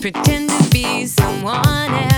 pretend to be someone else.